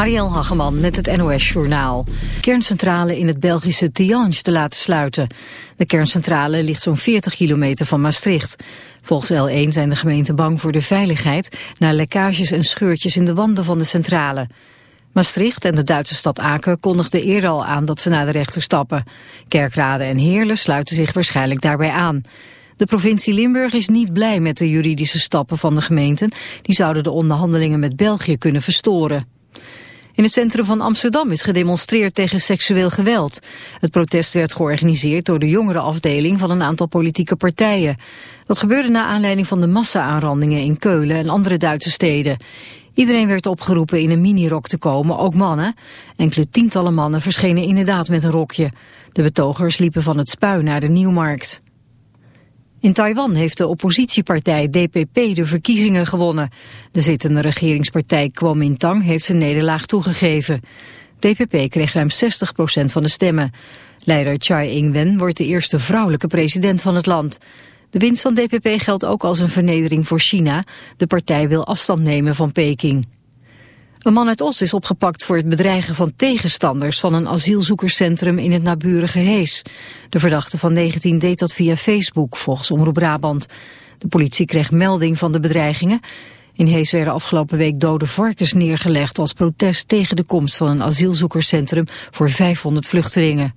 Marielle Hageman met het NOS Journaal. Kerncentrale in het Belgische Tihange te laten sluiten. De kerncentrale ligt zo'n 40 kilometer van Maastricht. Volgens L1 zijn de gemeenten bang voor de veiligheid... na lekkages en scheurtjes in de wanden van de centrale. Maastricht en de Duitse stad Aken kondigden eerder al aan dat ze naar de rechter stappen. Kerkrade en Heerlen sluiten zich waarschijnlijk daarbij aan. De provincie Limburg is niet blij met de juridische stappen van de gemeenten. Die zouden de onderhandelingen met België kunnen verstoren. In het centrum van Amsterdam is gedemonstreerd tegen seksueel geweld. Het protest werd georganiseerd door de jongere afdeling van een aantal politieke partijen. Dat gebeurde na aanleiding van de massa-aanrandingen in Keulen en andere Duitse steden. Iedereen werd opgeroepen in een minirok te komen, ook mannen. Enkele tientallen mannen verschenen inderdaad met een rokje. De betogers liepen van het spui naar de Nieuwmarkt. In Taiwan heeft de oppositiepartij DPP de verkiezingen gewonnen. De zittende regeringspartij Kuomintang heeft zijn nederlaag toegegeven. DPP kreeg ruim 60% van de stemmen. Leider Chai Ing-wen wordt de eerste vrouwelijke president van het land. De winst van DPP geldt ook als een vernedering voor China. De partij wil afstand nemen van Peking. Een man uit Os is opgepakt voor het bedreigen van tegenstanders van een asielzoekerscentrum in het naburige Hees. De verdachte van 19 deed dat via Facebook, volgens Omroep Brabant. De politie kreeg melding van de bedreigingen. In Hees werden afgelopen week dode varkens neergelegd als protest tegen de komst van een asielzoekerscentrum voor 500 vluchtelingen.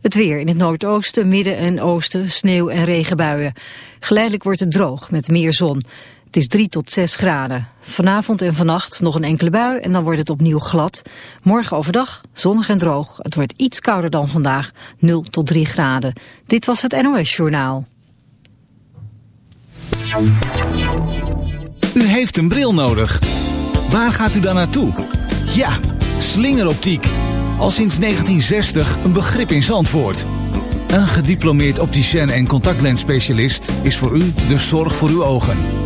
Het weer in het noordoosten, midden en oosten, sneeuw en regenbuien. Geleidelijk wordt het droog met meer zon. Het is 3 tot 6 graden. Vanavond en vannacht nog een enkele bui en dan wordt het opnieuw glad. Morgen overdag zonnig en droog. Het wordt iets kouder dan vandaag, 0 tot 3 graden. Dit was het NOS Journaal. U heeft een bril nodig. Waar gaat u dan naartoe? Ja, slingeroptiek. Al sinds 1960 een begrip in Zandvoort. Een gediplomeerd opticien en contactlensspecialist is voor u de zorg voor uw ogen.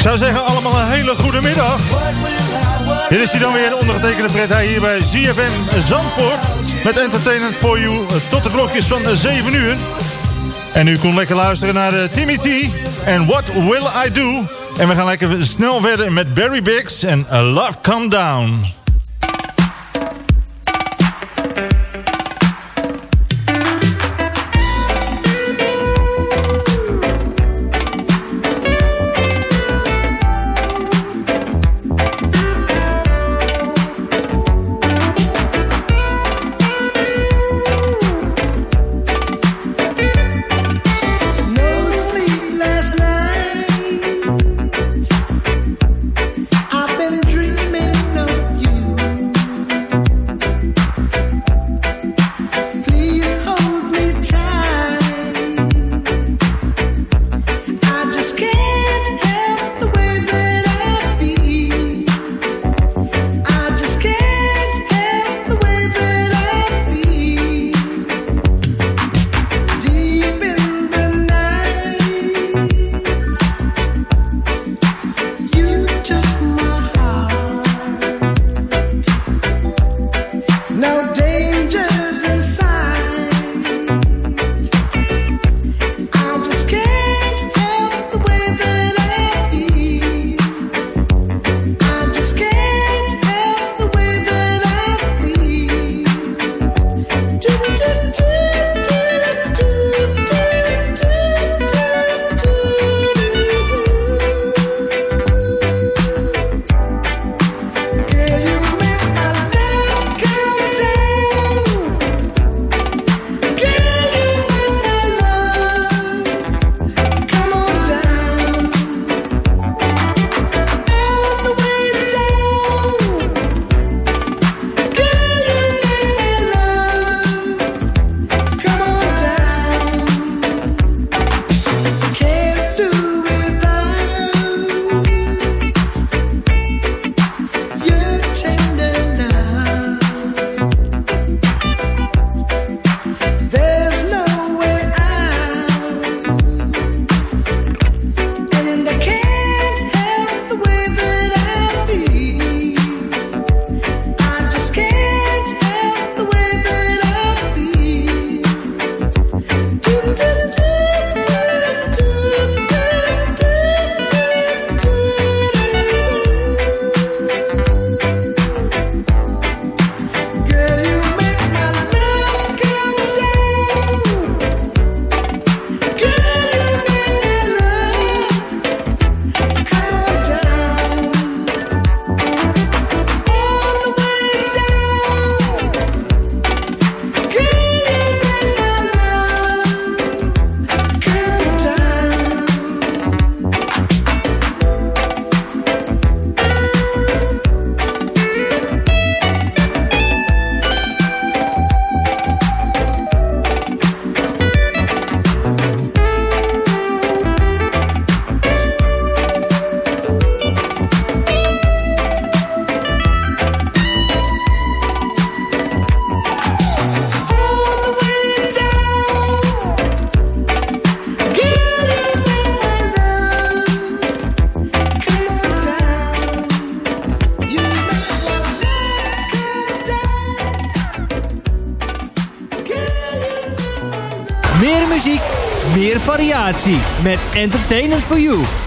Ik zou zeggen, allemaal een hele goede middag. Hier is hij dan weer, ondergetekende Fred hier bij ZFM Zandvoort. Met Entertainment for You tot de klokjes van 7 uur. En u kon lekker luisteren naar uh, Timmy T en What Will I Do. En we gaan lekker snel verder met Barry Biggs en Love Come Down. Met Entertainment for You.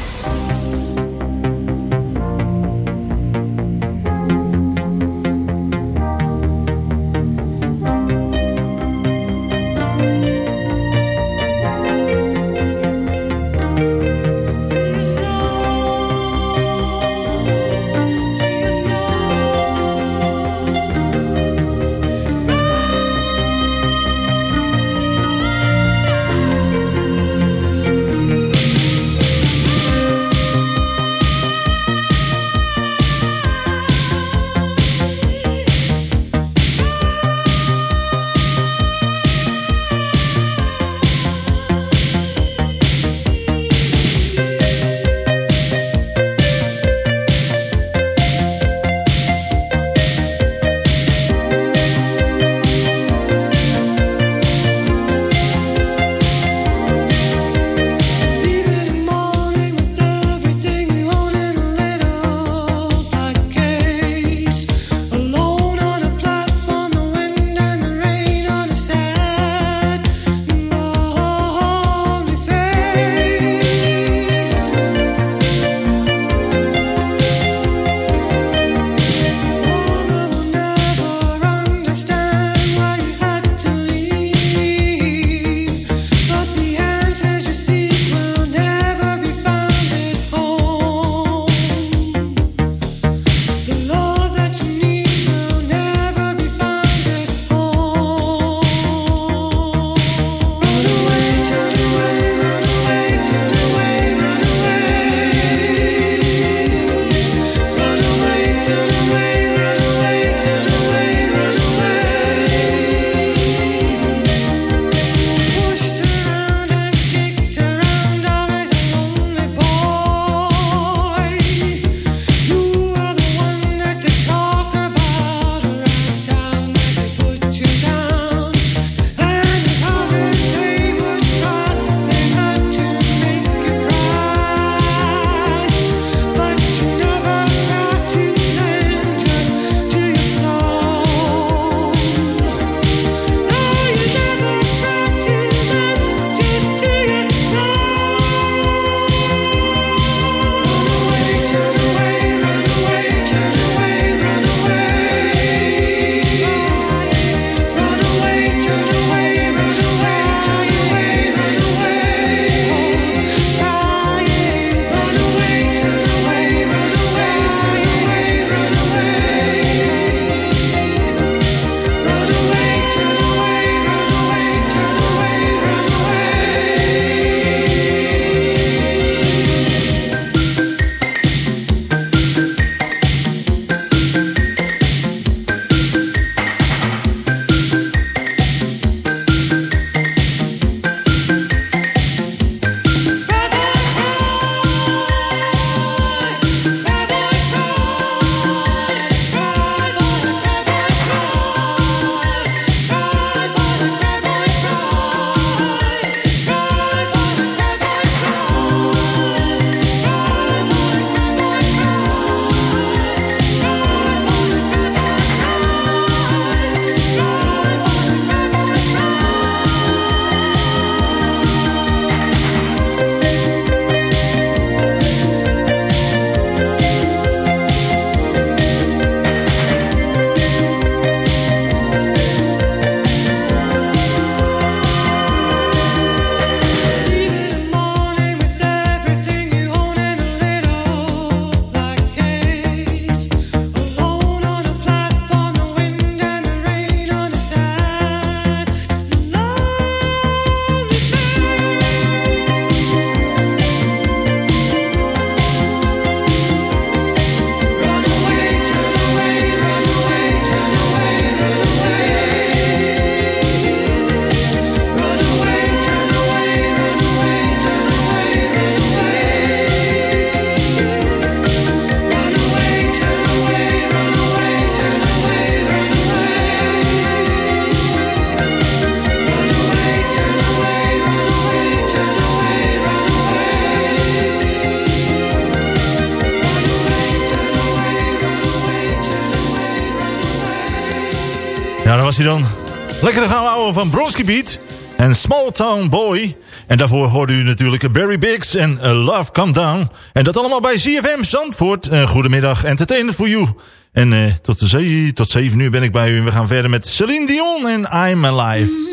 Lekkere gaan houden van Bronski Beat en Small Town Boy. En daarvoor hoorde u natuurlijk Barry Biggs en eh, Love Come Down. En dat allemaal bij ZFM Zandvoort. Eh, goedemiddag, entertainer for you. En eh, tot, de tot 7 uur ben ik bij u en we gaan verder met Celine Dion en I'm Alive.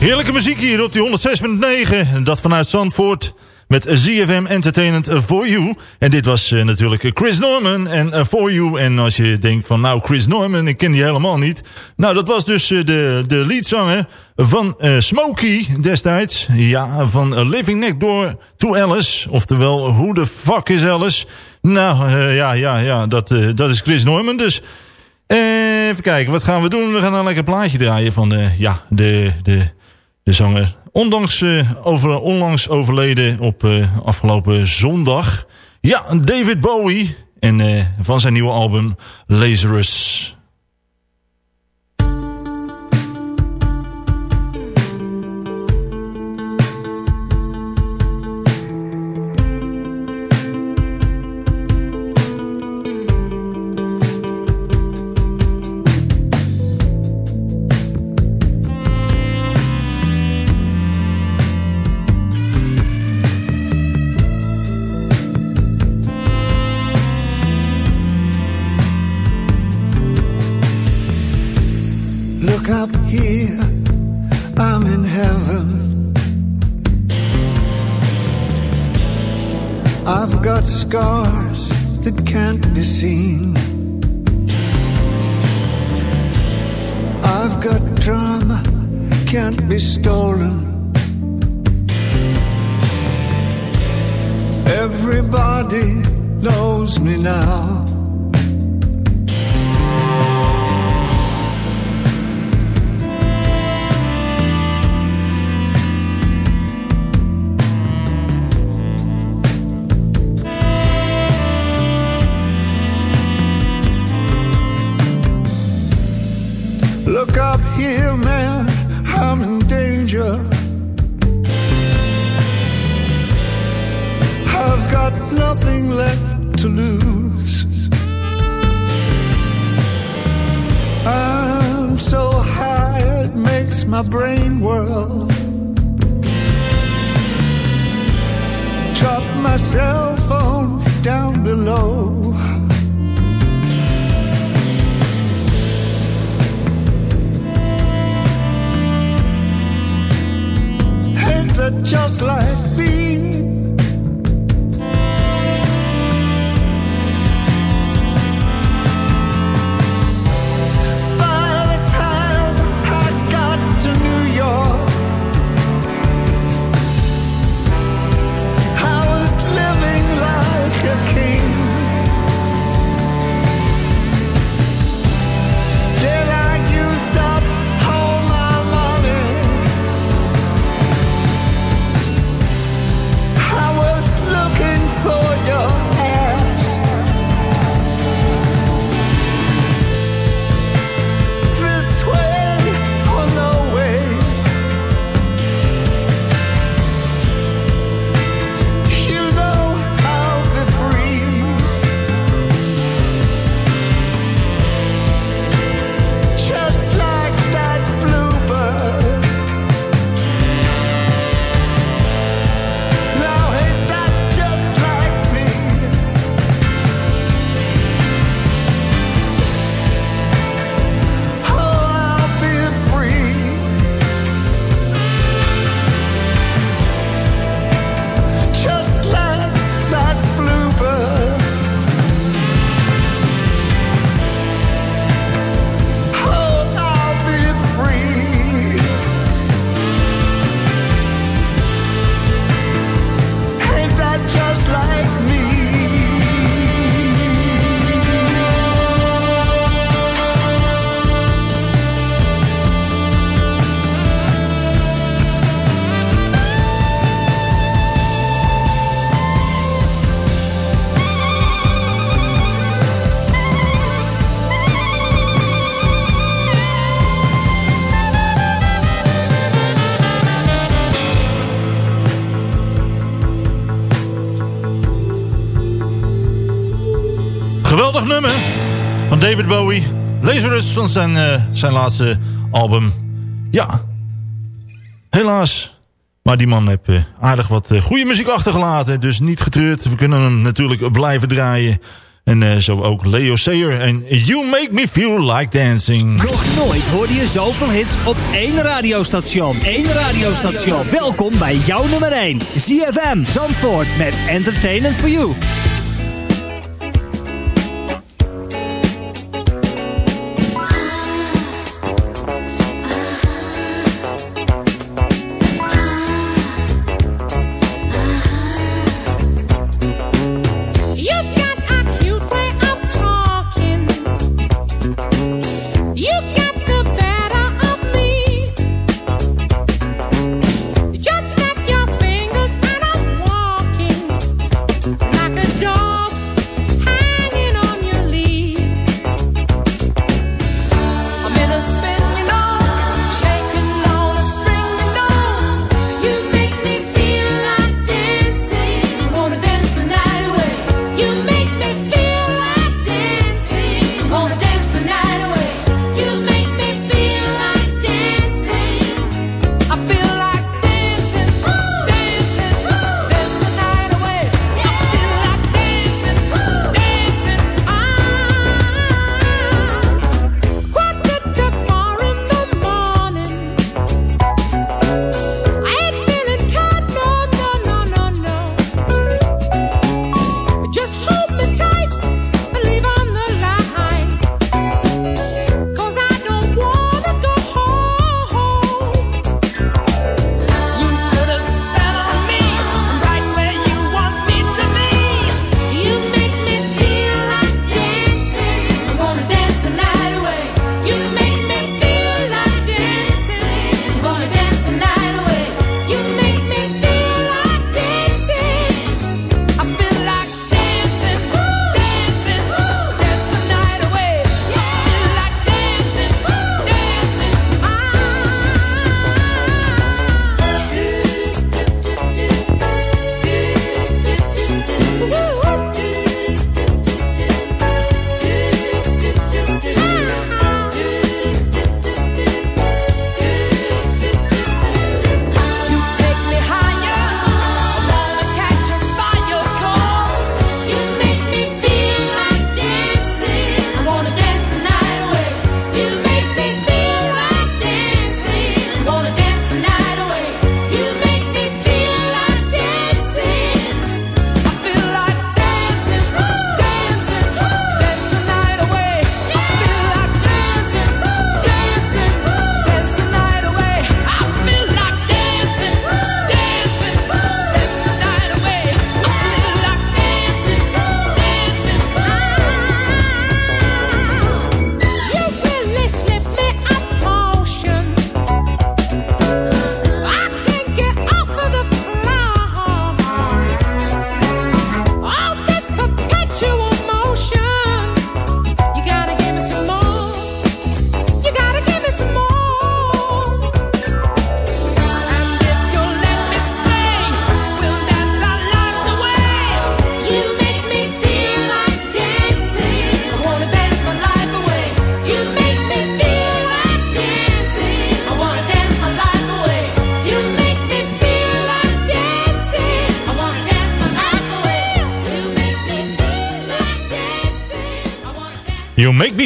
Heerlijke muziek hier op die 106.9. Dat vanuit Zandvoort met ZFM Entertainment For You. En dit was eh, natuurlijk Chris Norman en eh, For You. En als je denkt van nou Chris Norman, ik ken die helemaal niet. Nou dat was dus eh, de, de leadzanger van eh, Smokey destijds. Ja, van eh, Living Next Door to Alice. Oftewel, hoe de fuck is Alice? Nou eh, ja, ja, ja, dat, eh, dat is Chris Norman dus. Eh, even kijken, wat gaan we doen? We gaan een lekker plaatje draaien van eh, ja, de, de, de zanger. Ondanks, eh, over, onlangs overleden op eh, afgelopen zondag. Ja, David Bowie. En eh, van zijn nieuwe album Lazarus. David Bowie. Lazarus van zijn, eh, zijn laatste album. Ja, helaas. Maar die man heeft eh, aardig wat eh, goede muziek achtergelaten. Dus niet getreurd. We kunnen hem natuurlijk blijven draaien. En zo ook Leo Sayer en You Make Me Feel Like Dancing. Nog nooit hoorde je zoveel hits op één radiostation. Eén radiostation. Welkom bij jouw nummer 1. ZFM Zandvoort met Entertainment For You.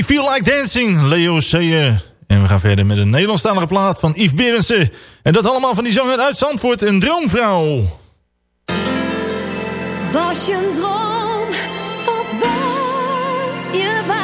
Feel Like Dancing, Leo Seyer. En we gaan verder met een Nederlandstalige plaat van Yves Berensen. En dat allemaal van die zanger uit Zandvoort, een droomvrouw. Was je een droom of was je waar?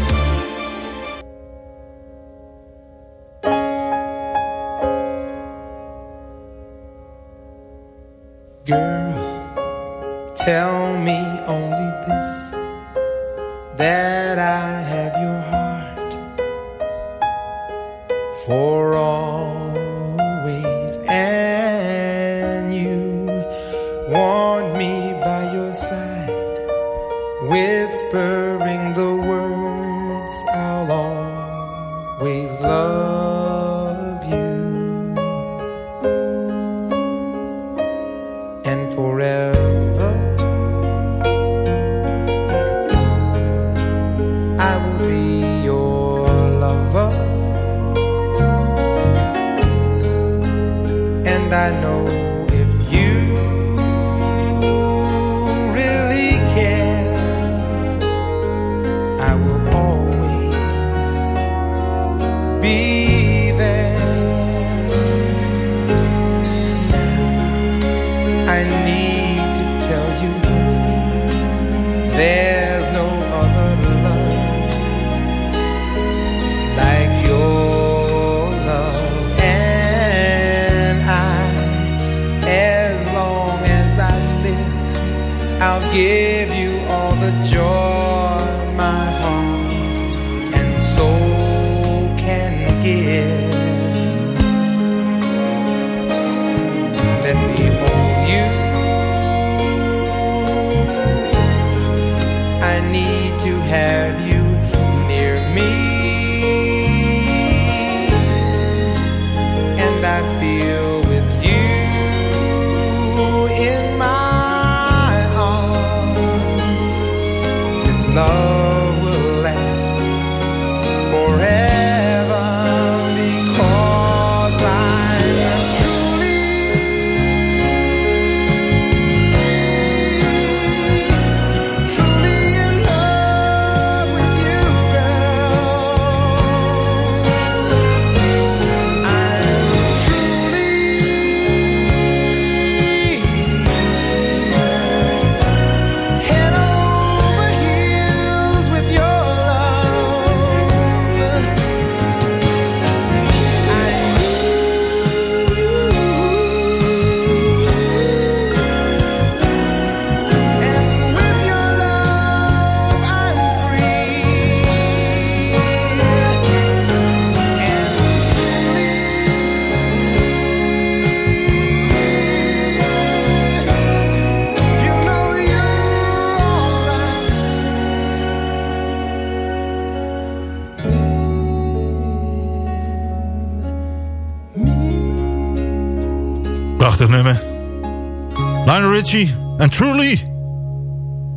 Ritchie en Truly.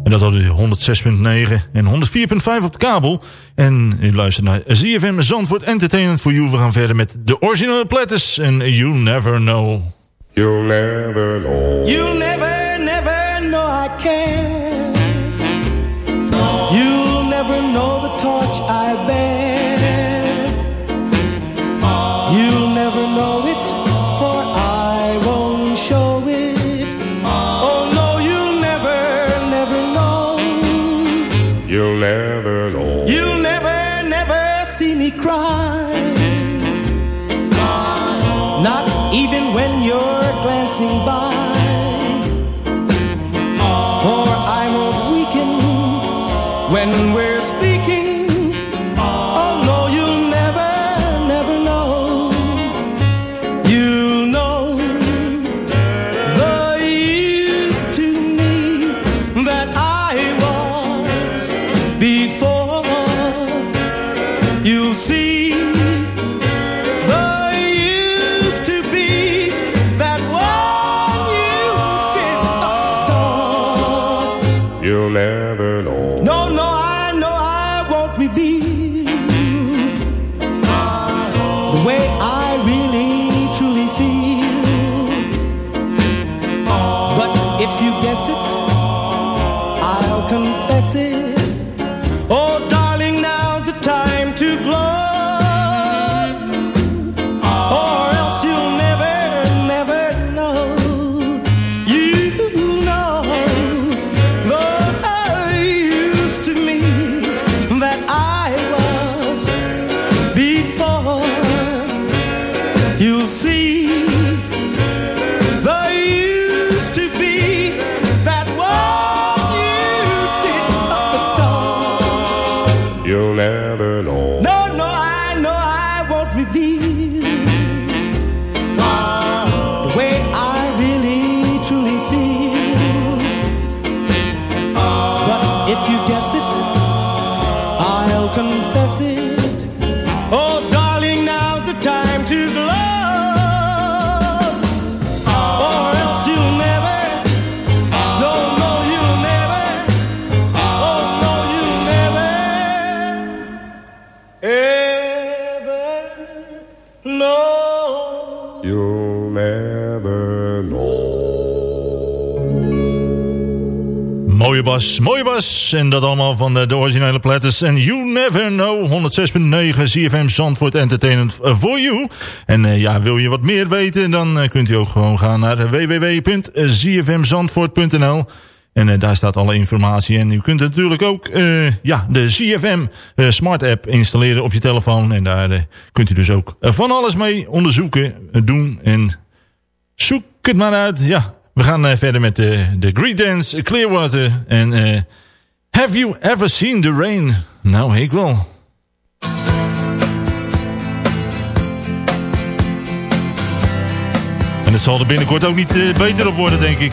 En dat hadden we 106.9 en 104.5 op de kabel. En u luistert naar ZFM Zandvoort Entertainment for You. We gaan verder met de originele platters en You Never Know. You never know. You never, never know I can. Mooie bas. En dat allemaal van de, de originele platters. En You Never Know, 106.9 CFM Zandvoort Entertainment for You. En eh, ja, wil je wat meer weten, dan eh, kunt u ook gewoon gaan naar www.zfmzandvoort.nl. En eh, daar staat alle informatie. En u kunt natuurlijk ook eh, ja, de CFM eh, Smart App installeren op je telefoon. En daar eh, kunt u dus ook eh, van alles mee onderzoeken, eh, doen. En zoek het maar uit. Ja, we gaan eh, verder met de, de Great Dance Clearwater. En eh, Have You Ever Seen the Rain? Nou, ik wel. En het zal er binnenkort ook niet eh, beter op worden, denk ik.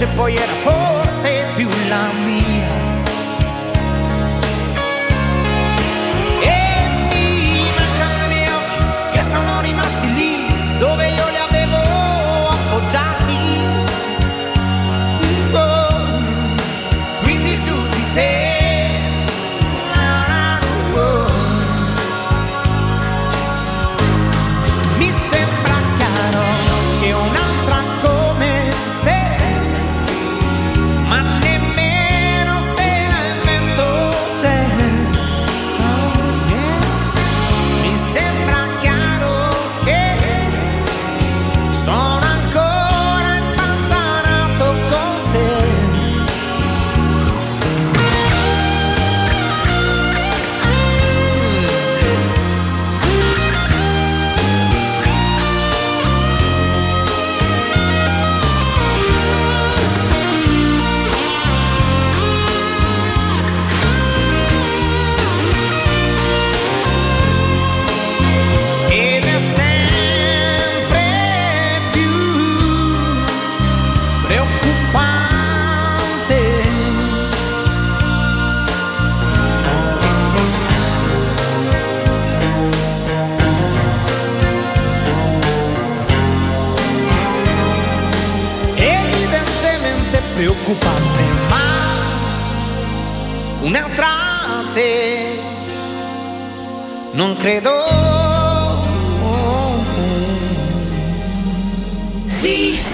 se follera. Non credo. Sì.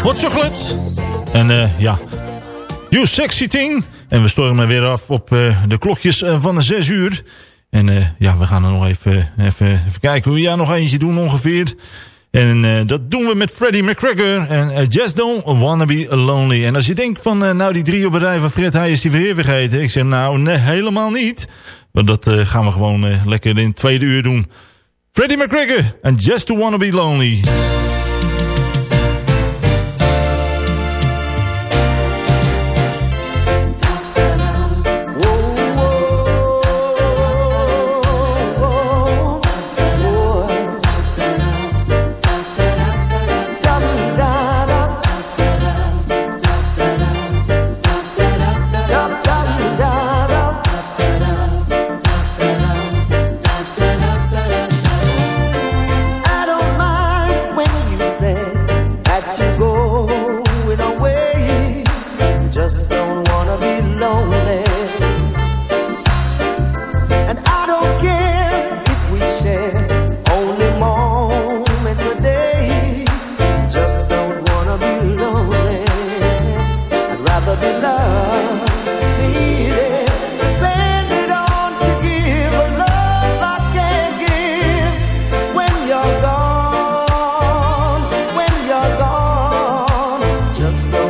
Goed zo, glut. En eh, ja, You Sexy Thing. En we stormen weer af op eh, de klokjes eh, van de 6 uur. En ja, we gaan er nog even, even, kijken hoe we jij nog eentje doen ongeveer. En dat doen we met Freddie McGregor en uh, Just Don't Wanna Be Lonely. En als je denkt van, nou die drie op rij van Fred, hij is die verheerlijkheden. Ik zeg, nou nee, helemaal niet. Want dat gaan we gewoon lekker in het tweede uur doen. Freddie McGregor en Just Don't Wanna Be Lonely. just the